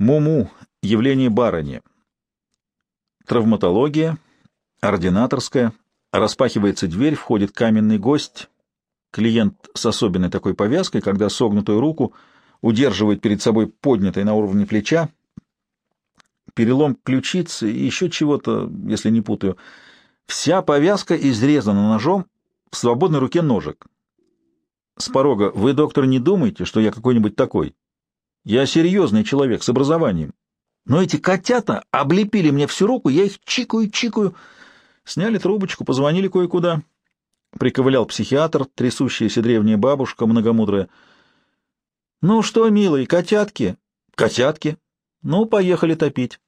Муму. Явление барыни. Травматология. Ординаторская. Распахивается дверь, входит каменный гость. Клиент с особенной такой повязкой, когда согнутую руку удерживает перед собой поднятой на уровне плеча. Перелом ключицы и еще чего-то, если не путаю. Вся повязка изрезана ножом, в свободной руке ножик. С порога вы, доктор, не думайте, что я какой-нибудь такой. Я серьезный человек с образованием. Но эти котята облепили мне всю руку, я их чикаю, чикаю. Сняли трубочку, позвонили кое-куда. Приковылял психиатр, трясущаяся древняя бабушка, многомудрая. — Ну что, милый, котятки? — Котятки. — Ну, поехали топить.